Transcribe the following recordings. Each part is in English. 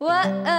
Whoa.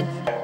Let's